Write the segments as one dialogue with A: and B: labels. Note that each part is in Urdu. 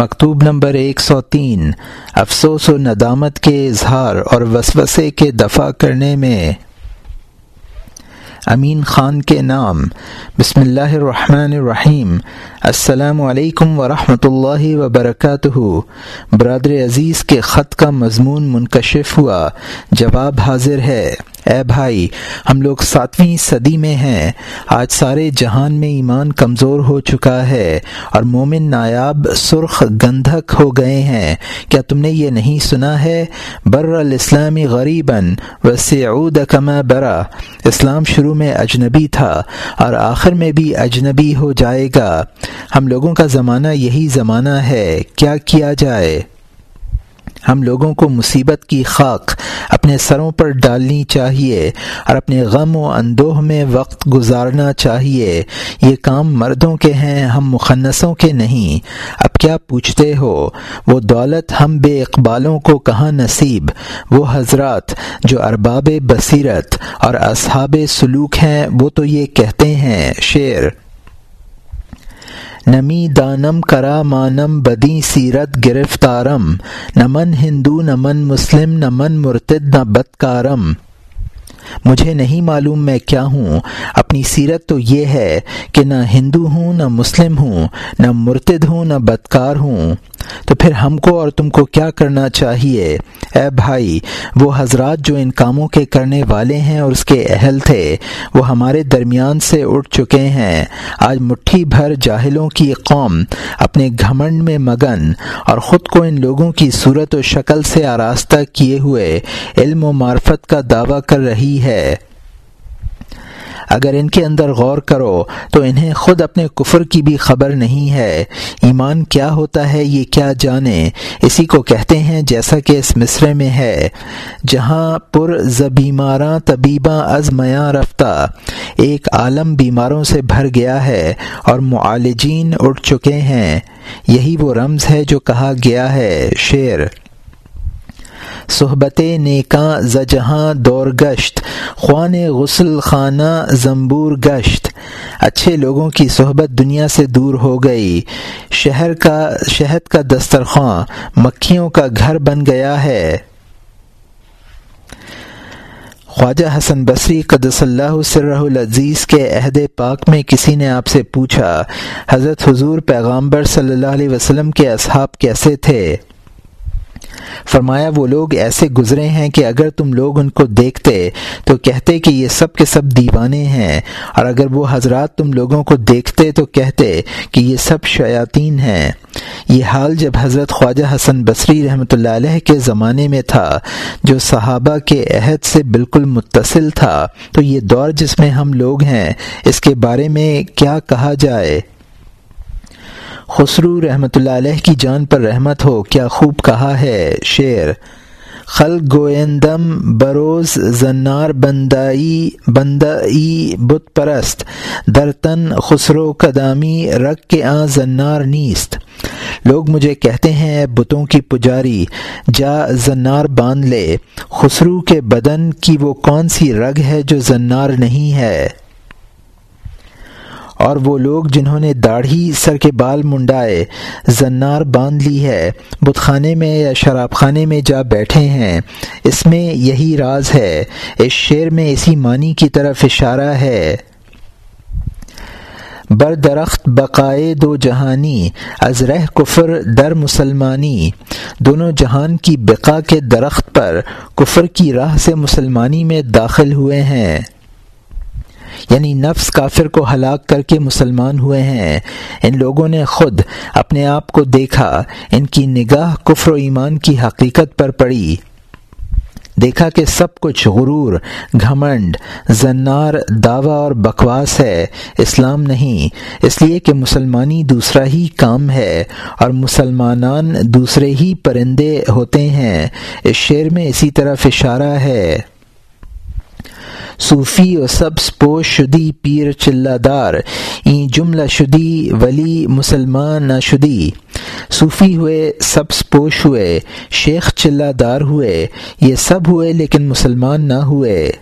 A: مکتوب نمبر ایک سو تین، افسوس و ندامت کے اظہار اور وسوسے کے دفع کرنے میں۔ امین خان کے نام۔ بسم اللہ الرحمن الرحیم۔ السلام علیکم ورحمۃ اللہ وبرکاتہ۔ برادر عزیز کے خط کا مضمون منکشف ہوا۔ جواب حاضر ہے۔ اے بھائی، ہم لوگ ساتویں صدی میں ہیں۔ آج سارے جہان میں ایمان کمزور ہو چکا ہے اور مومن نایاب سرخ گندھک ہو گئے ہیں۔ کیا تم نے یہ نہیں سنا ہے؟ بر الاسلامی غریباً و سعود کما برا۔ اسلام شروع میں اجنبی تھا اور آخر میں بھی اجنبی ہو جائے گا۔ ہم لوگوں کا زمانہ یہی زمانہ ہے۔ کیا کیا جائے؟ ہم لوگوں کو مصیبت کی خاک اپنے سروں پر ڈالنی چاہیے اور اپنے غم و اندوہ میں وقت گزارنا چاہیے۔ یہ کام مردوں کے ہیں، ہم مخنصوں کے نہیں۔ اب کیا پوچھتے ہو؟ وہ دولت ہم بے اقبالوں کو کہاں نصیب؟ وہ حضرات جو ارباب بصیرت اور اصحاب سلوک ہیں، وہ تو یہ کہتے ہیں، شعر۔ نمی دانم کرا مانم بدی سیرت گرفتارم، نمن ہندو نمن مسلم نمن مرتد نہ بدکارم مجھے نہیں معلوم میں کیا ہوں۔ اپنی سیرت تو یہ ہے کہ نہ ہندو ہوں، نہ مسلم ہوں، نہ مرتد ہوں، نہ بدکار ہوں۔ تو پھر ہم کو اور تم کو کیا کرنا چاہیے؟ اے بھائی، وہ حضرات جو ان کاموں کے کرنے والے ہیں اور اس کے اہل تھے، وہ ہمارے درمیان سے اٹھ چکے ہیں۔ آج مٹھی بھر جاہلوں کی قوم اپنے گھمنڈ میں مگن اور خود کو ان لوگوں کی صورت و شکل سے آراستہ کیے ہوئے علم و معرفت کا دعویٰ کر رہی ہے۔ اگر ان کے اندر غور کرو تو انہیں خود اپنے کفر کی بھی خبر نہیں ہے۔ ایمان کیا ہوتا ہے یہ کیا جانے؟ اسی کو کہتے ہیں جیسا کہ اس مصرے میں ہے۔ جہاں پر زبیماراں طبیباں از میاں رفتہ، ایک عالم بیماروں سے بھر گیا ہے اور معالجین اٹھ چکے ہیں۔ یہی وہ رمز ہے جو کہا گیا ہے، شعر۔ صحبت نیکاں زجہاں دور گشت، خوان غسل خانہ زمبور گشت۔ اچھے لوگوں کی صحبت دنیا سے دور ہو گئی۔ شہر کا، شہد کا دسترخواں مکھیوں کا گھر بن گیا ہے۔ خواجہ حسن بصری قدس اللہ سرہ العزیز کے عہد پاک میں کسی نے آپ سے پوچھا، حضرت حضور پیغامبر صلی اللہ علیہ وسلم کے اصحاب کیسے تھے؟ فرمایا، وہ لوگ ایسے گزرے ہیں کہ اگر تم لوگ ان کو دیکھتے تو کہتے کہ یہ سب کے سب دیوانے ہیں، اور اگر وہ حضرات تم لوگوں کو دیکھتے تو کہتے کہ یہ سب شیاطین ہیں۔ یہ حال جب حضرت خواجہ حسن بصری رحمۃ اللہ علیہ کے زمانے میں تھا، جو صحابہ کے عہد سے بالکل متصل تھا، تو یہ دور جس میں ہم لوگ ہیں، اس کے بارے میں کیا کہا جائے؟ خسرو رحمۃ اللہ علیہ کی جان پر رحمت ہو، کیا خوب کہا ہے شعر۔ خل گویندم بروز زنار بندائی بندائی بت پرست۔ درتن خسرو قدامی، رگ کے آ زنار نیست۔ لوگ مجھے کہتے ہیں بتوں کی پجاری، جا زنار باندھ لے۔ خسرو کے بدن کی وہ کون سی رگ ہے جو زنار نہیں ہے؟ اور وہ لوگ جنہوں نے داڑھی سر کے بال منڈائے، زنار باندھ لی ہے بت خانے میں یا شراب خانے میں جا بیٹھے ہیں۔ اس میں یہی راز ہے۔ اس شعر میں اسی معنی کی طرف اشارہ ہے۔ بر درخت بقائے دو جہانی، از رہ کفر در مسلمانی۔ دونوں جہان کی بقا کے درخت پر کفر کی راہ سے مسلمانی میں داخل ہوئے ہیں۔ یعنی نفس کافر کو ہلاک کر کے مسلمان ہوئے ہیں۔ ان لوگوں نے خود اپنے آپ کو دیکھا۔ ان کی نگاہ کفر و ایمان کی حقیقت پر پڑی۔ دیکھا کہ سب کچھ غرور، گھمنڈ، زنار، دعویٰ اور بکواس ہے۔ اسلام نہیں، اس لیے کہ مسلمانی دوسرا ہی کام ہے اور مسلمانان دوسرے ہی پرندے ہوتے ہیں۔ اس شعر میں اسی طرف اشارہ ہے۔ صوفی و سبز پوش شدی پیر چلہ دار این جملہ شدی ولی مسلمان نہ شدی۔ صوفی ہوئے سبز پوش ہوئے، شیخ چلہ دار ہوئے، یہ سب ہوئے لیکن مسلمان نہ ہوئے۔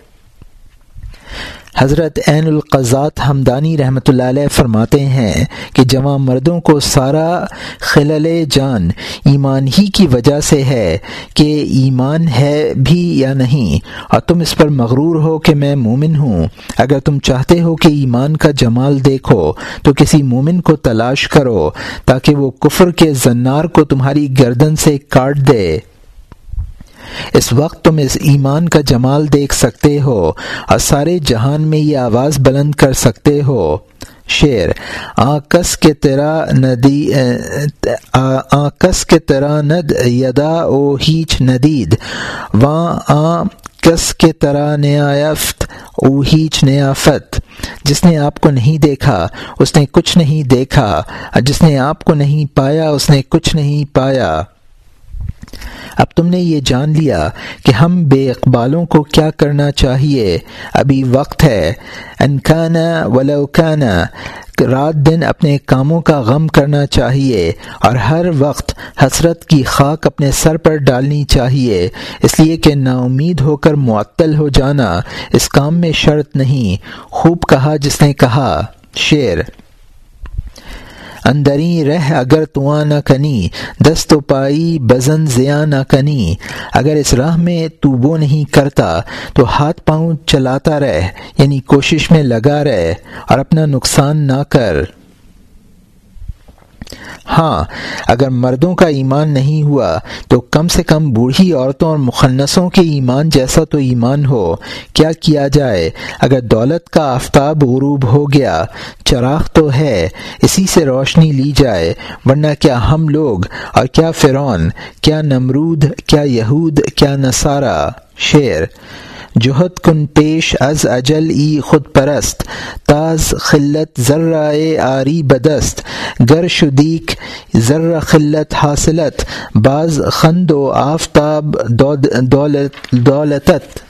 A: حضرت عین القضات ہمدانی رحمۃ اللہ علیہ فرماتے ہیں کہ جمع مردوں کو سارا خلل جان ایمان ہی کی وجہ سے ہے کہ ایمان ہے بھی یا نہیں۔ اور تم اس پر مغرور ہو کہ میں مومن ہوں۔ اگر تم چاہتے ہو کہ ایمان کا جمال دیکھو، تو کسی مومن کو تلاش کرو تاکہ وہ کفر کے زنار کو تمہاری گردن سے کاٹ دے۔ اس وقت تم اس ایمان کا جمال دیکھ سکتے ہو اور سارے جہان میں یہ آواز بلند کر سکتے ہو۔ شعر آکس کے تیرا ندی آکس کے تیرا ند یدا او ہیچ ندید۔ واں، آ، کس کے طرح نیافت او ہیچ نیافت جس نے آپ کو نہیں دیکھا، اس نے کچھ نہیں دیکھا۔ جس نے آپ کو نہیں پایا، اس نے کچھ نہیں پایا۔ اب تم نے یہ جان لیا کہ ہم بے اقبالوں کو کیا کرنا چاہیے۔ ابھی وقت ہے۔ انکانا ولوکانا رات دن اپنے کاموں کا غم کرنا چاہیے اور ہر وقت حسرت کی خاک اپنے سر پر ڈالنی چاہیے۔ اس لیے کہ نا امید ہو کر معطل ہو جانا اس کام میں شرط نہیں۔ خوب کہا جس نے کہا، شعر۔ اندری رہ اگر تواں نہ کنی، دست و پائی بزن زیا نہ کنی۔ اگر اس راہ میں تو وہ نہیں کرتا، تو ہاتھ پاؤں چلاتا رہ یعنی کوشش میں لگا رہ اور اپنا نقصان نہ کر۔ ہاں اگر مردوں کا ایمان نہیں ہوا، تو کم سے کم بوڑھی عورتوں اور مخنصوں کے ایمان جیسا تو ایمان ہو۔ کیا کیا جائے؟ اگر دولت کا آفتاب غروب ہو گیا، چراغ تو ہے، اسی سے روشنی لی جائے۔ ورنہ کیا ہم لوگ اور کیا فرعون، کیا نمرود، کیا یہود، کیا نصارہ؟ شعر جوہد کن پیش از اجل ای خود پرست، تاز خلت ذرائے آری بدست، گر شدیک ذر خلت حاصلت بعض خند و آفتاب دولت دولتت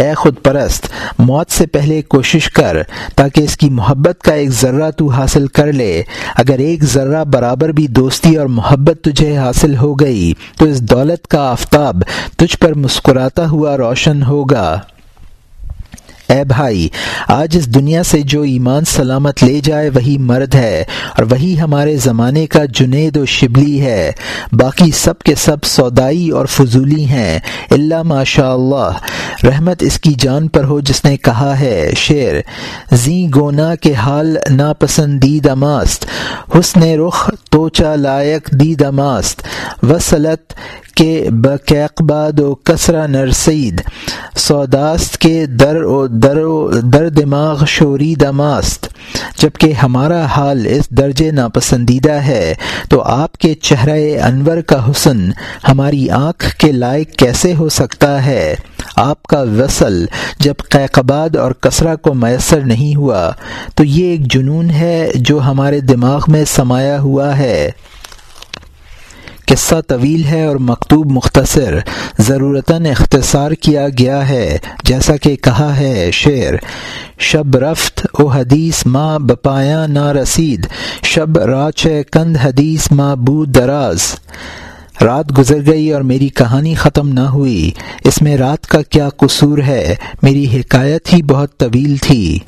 A: اے خود پرست، موت سے پہلے کوشش کر تاکہ اس کی محبت کا ایک ذرہ تو حاصل کر لے۔ اگر ایک ذرہ برابر بھی دوستی اور محبت تجھے حاصل ہو گئی، تو اس دولت کا آفتاب تجھ پر مسکراتا ہوا روشن ہوگا۔ اے بھائی، آج اس دنیا سے جو ایمان سلامت لے جائے وہی مرد ہے، اور وہی ہمارے زمانے کا جنید و شبلی ہے۔ باقی سب کے سب سودائی اور فضولی ہیں۔ اللہ ماشاء اللہ رحمت اس کی جان پر ہو جس نے کہا ہے۔ شعر، زی گونا کے حال ناپسندید ماست۔ حسن رخ توچا لائق دید ماست۔ وصلت کے بقباد و کسرا نرسید سوداست کے در و در و در دماغ شوری دماست۔ جبکہ ہمارا حال اس درجے ناپسندیدہ ہے، تو آپ کے چہرہ انور کا حسن ہماری آنکھ کے لائق کیسے ہو سکتا ہے؟ آپ کا وصل جب قیقباد اور کسرا کو میسر نہیں ہوا، تو یہ ایک جنون ہے جو ہمارے دماغ میں سمایا ہوا ہے۔ قصہ طویل ہے اور مکتوب مختصر، ضرورتاً اختصار کیا گیا ہے، جیسا کہ کہا ہے شعر، شب رفت او حدیث ماں بپایا نہ رسید، شب راچ کند حدیث ماں بو دراز. رات گزر گئی اور میری کہانی ختم نہ ہوئی۔ اس میں رات کا کیا قصور ہے؟ میری حکایت ہی بہت طویل تھی۔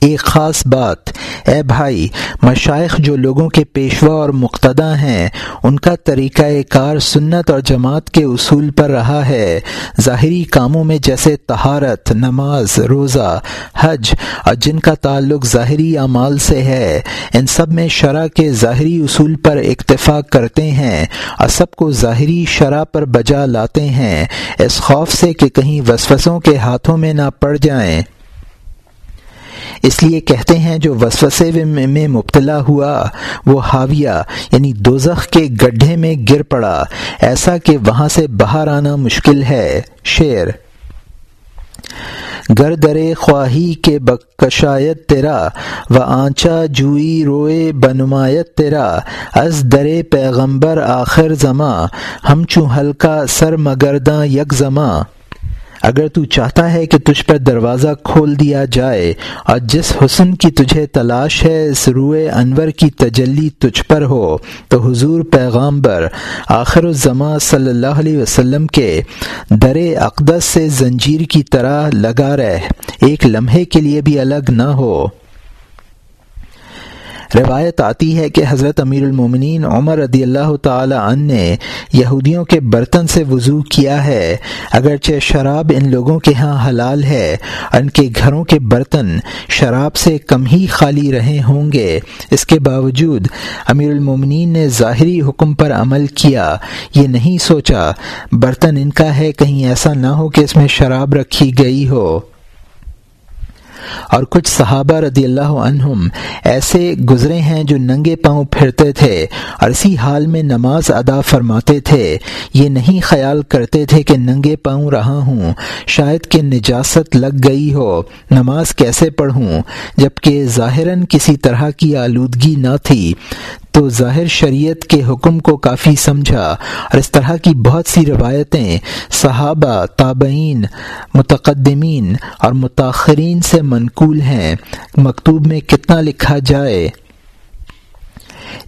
A: ایک خاص بات، اے بھائی مشائق جو لوگوں کے پیشوا اور مقتدا ہیں، ان کا طریقہ کار سنت اور جماعت کے اصول پر رہا ہے۔ ظاہری کاموں میں جیسے تہارت نماز، روزہ، حج، اور جن کا تعلق ظاہری اعمال سے ہے، ان سب میں شرح کے ظاہری اصول پر اکتفاق کرتے ہیں، اور سب کو ظاہری شرح پر بجا لاتے ہیں۔ اس خوف سے کہ کہیں وسوسوں کے ہاتھوں میں نہ پڑ جائیں۔ اس لیے کہتے ہیں جو وسوسے میں مبتلا ہوا، وہ حاویہ یعنی دوزخ کے گڈھے میں گر پڑا۔ ایسا کہ وہاں سے باہر آنا مشکل ہے۔ شعر۔ گر درے خواہی کے بکشایت تیرا، و آنچا جوئی روئے بنمایت تیرا۔ از درے پیغمبر آخر زماں، ہم چوں ہلکا سر مگرداں یک زماں۔ اگر تو چاہتا ہے کہ تجھ پر دروازہ کھول دیا جائے اور جس حسن کی تجھے تلاش ہے، اس روئے انور کی تجلی تجھ پر ہو، تو حضور پیغامبر آخر الزماں صلی اللہ علیہ وسلم کے در اقدس سے زنجیر کی طرح لگا رہ۔ ایک لمحے کے لیے بھی الگ نہ ہو۔ روایت آتی ہے کہ حضرت امیر المومنین عمر رضی اللہ تعالی عنہ نے یہودیوں کے برتن سے وضو کیا ہے۔ اگرچہ شراب ان لوگوں کے ہاں حلال ہے، ان کے گھروں کے برتن شراب سے کم ہی خالی رہے ہوں گے۔ اس کے باوجود امیر المومنین نے ظاہری حکم پر عمل کیا۔ یہ نہیں سوچا، برتن ان کا ہے، کہیں ایسا نہ ہو کہ اس میں شراب رکھی گئی ہو۔ اور کچھ صحابہ رضی اللہ عنہم ایسے گزرے ہیں جو ننگے پاؤں پھرتے تھے اور اسی حال میں نماز ادا فرماتے تھے۔ یہ نہیں خیال کرتے تھے کہ ننگے پاؤں رہا ہوں، شاید کہ نجاست لگ گئی ہو، نماز کیسے پڑھوں؟ جبکہ ظاہراً کسی طرح کی آلودگی نہ تھی۔ تو ظاہر شریعت کے حکم کو کافی سمجھا اور اس طرح کی بہت سی روایتیں صحابہ، تابعین، متقدمین اور متاثرین سے منقول ہیں۔ مکتوب میں کتنا لکھا جائے؟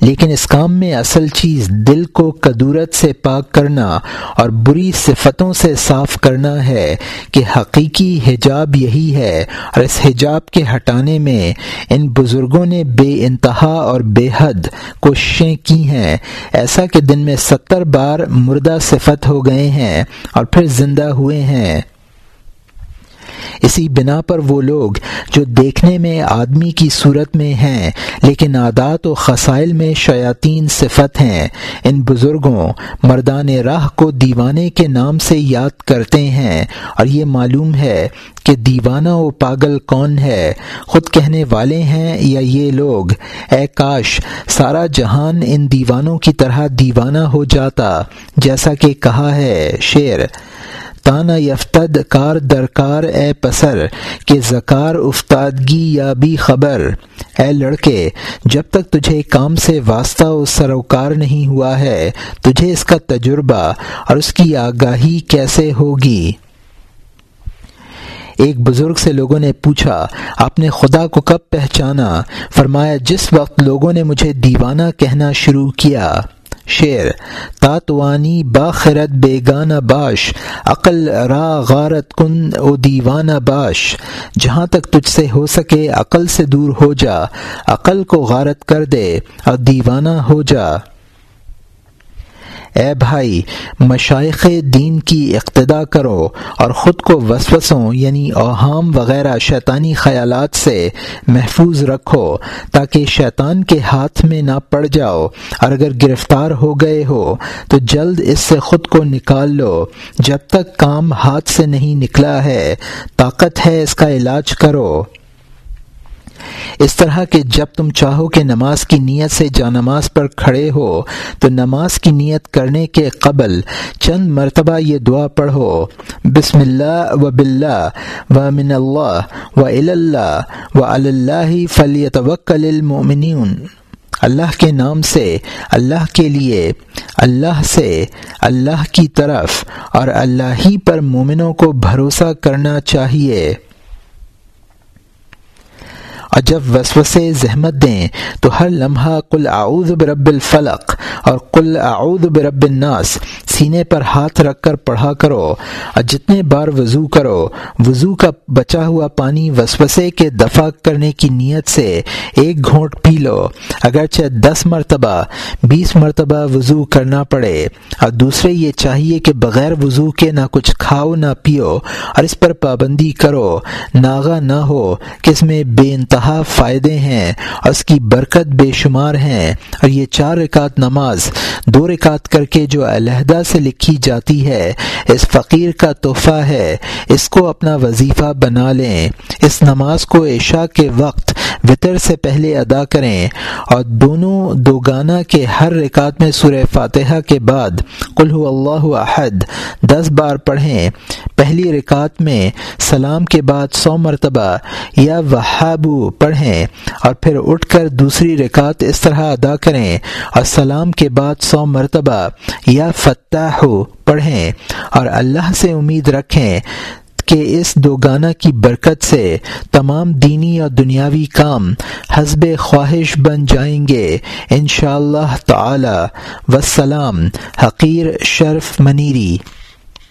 A: لیکن اس کام میں اصل چیز دل کو کدورت سے پاک کرنا اور بری صفتوں سے صاف کرنا ہے کہ حقیقی حجاب یہی ہے اور اس حجاب کے ہٹانے میں ان بزرگوں نے بے انتہا اور بے حد کوششیں کی ہیں۔ ایسا کہ دن میں ستر بار مردہ صفت ہو گئے ہیں اور پھر زندہ ہوئے ہیں۔ اسی بنا پر وہ لوگ جو دیکھنے میں آدمی کی صورت میں ہیں، لیکن عادات و خسائل میں شیاطین صفت ہیں۔ ان بزرگوں مردان راہ کو دیوانے کے نام سے یاد کرتے ہیں، اور یہ معلوم ہے کہ دیوانہ و پاگل کون ہے۔ خود کہنے والے ہیں، یا یہ لوگ، اے کاش، سارا جہان ان دیوانوں کی طرح دیوانہ ہو جاتا، جیسا کہ کہا ہے شعر۔ تانا یفتد کار درکار اے پسر کہ زکار افتادگی یا بھی خبر۔ اے لڑکے، جب تک تجھے کام سے واسطہ و سروکار نہیں ہوا ہے، تجھے اس کا تجربہ اور اس کی آگاہی کیسے ہوگی؟ ایک بزرگ سے لوگوں نے پوچھا، آپ نے خدا کو کب پہچانا؟ فرمایا، جس وقت لوگوں نے مجھے دیوانہ کہنا شروع کیا۔ شعر، تاتوانی باخرت بیگانہ باش، عقل را غارت کن او دیوانہ باش، جہاں تک تجھ سے ہو سکے عقل سے دور ہو جا، عقل کو غارت کر دے اور دیوانہ ہو جا۔ اے بھائی، مشائق دین کی اقتدا کرو اور خود کو وسوسوں یعنی اوہام وغیرہ شیطانی خیالات سے محفوظ رکھو تاکہ شیطان کے ہاتھ میں نہ پڑ جاؤ۔ اور اگر گرفتار ہو گئے ہو، تو جلد اس سے خود کو نکال لو۔ جب تک کام ہاتھ سے نہیں نکلا ہے، طاقت ہے اس کا علاج کرو۔ اس طرح کہ جب تم چاہو کہ نماز کی نیت سے جا نماز پر کھڑے ہو، تو نماز کی نیت کرنے کے قبل چند مرتبہ یہ دعا پڑھو، بسم اللہ و بلّہ و من اللہ و اللہ و اللہ فلیت وکل اللہ کے نام سے، اللہ کے لیے، اللہ سے، اللہ کی طرف اور اللہ ہی پر مومنوں کو بھروسہ کرنا چاہیے۔ اور جب وسوسے زحمت دیں تو ہر لمحہ کل اعوذ برب الفلق اور کل اعوذ برب الناس سینے پر ہاتھ رکھ کر پڑھا کرو اور جتنے بار وضو کرو، وضو کا بچا ہوا پانی وسوسے کے دفاع کرنے کی نیت سے ایک گھونٹ پی لو۔ اگرچہ دس مرتبہ، بیس مرتبہ وضو کرنا پڑے اور دوسرے یہ چاہیے کہ بغیر وضو کے نہ کچھ کھاؤ نہ پیو اور اس پر پابندی کرو۔ ناغا نہ ہو کہ اس میں بے انتہا فائدے ہیں اور اس کی برکت بے شمار ہیں۔ اور یہ چار رکعت نماز، دو رکعت کر کے جو علیحدہ سے لکھی جاتی ہے۔ اس فقیر کا تحفہ ہے۔ اس کو اپنا وظیفہ بنا لیں۔ اس نماز کو عشاء کے وقت وطر سے پہلے ادا کریں۔ اور دونوں دو گانا کے ہر رکعت میں سورہ فاتحہ کے بعد قل هو اللہ احد دس بار پڑھیں۔ پہلی رکعت میں سلام کے بعد سو مرتبہ یا وہابو پڑھیں۔ اور پھر اٹھ کر دوسری رکعت اس طرح ادا کریں۔ اور سلام کے بعد سو مرتبہ یا فتح پڑھیں اور اللہ سے امید رکھیں کہ اس دو گانا کی برکت سے تمام دینی اور دنیاوی کام حسب خواہش بن جائیں گے۔ انشاءاللہ اللہ تعالی۔ وسلام حقیر شرف منیری۔